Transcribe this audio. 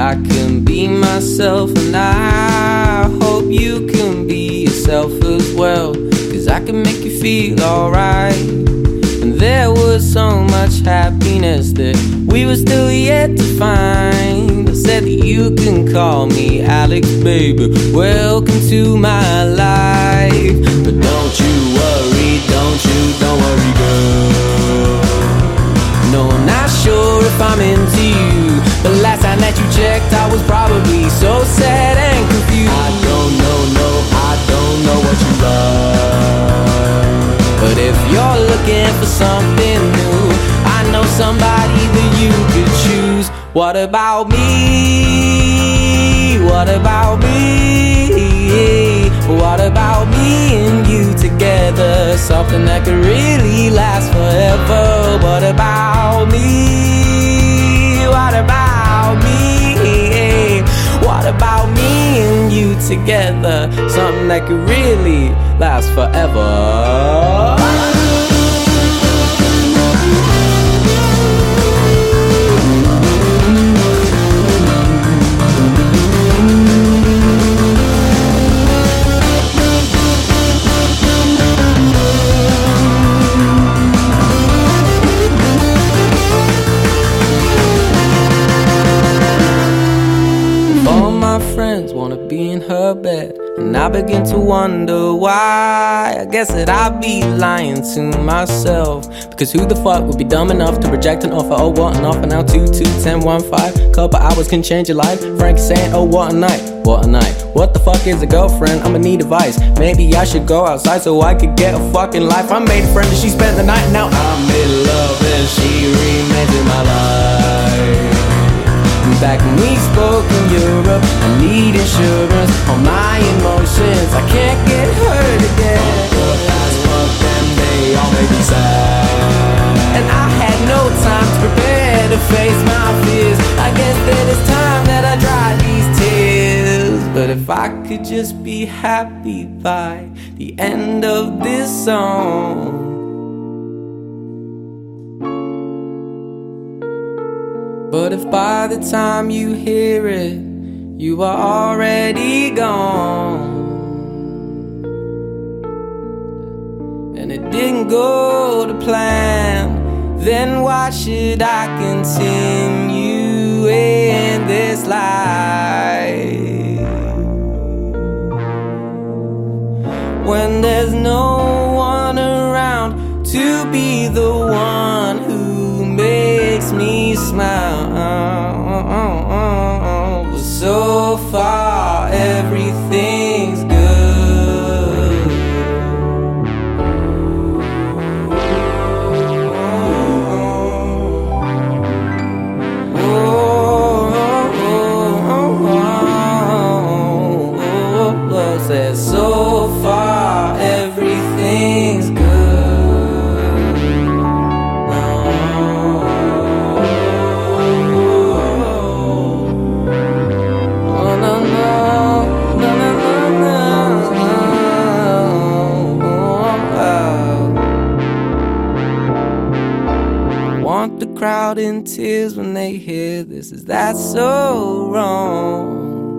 I can be myself, and I hope you can be yourself as well. Cause I can make you feel alright. And there was so much happiness that we were still yet to find. I said that you can call me Alex, baby. Welcome to my life. But don't you worry, don't you, don't worry, girl. Looking for something new, I know somebody that you could choose. What about me? What about me? What about me and you together? Something that could really last forever. What about me? What about me? What about me and you together? Something that could really last forever. Friends wanna be in her bed, and I begin to wonder why. I guess that I'd be lying to myself. Because who the fuck would be dumb enough to reject an offer? Oh, what an offer now? 2 2 10 1 5. Couple hours can change your life. Frank saying, Oh, what a night, what a night. What the fuck is a girlfriend? I'ma need advice. Maybe I should go outside so I could get a fucking life. I made a friend and she spent the night, now I'm in love could just be happy by the end of this song. But if by the time you hear it, you are already gone, and it didn't go to plan, then why should I continue in this life when there's no one around to be the one who makes me smile? So far, everything's Crowd in tears when they hear this. Is that so wrong?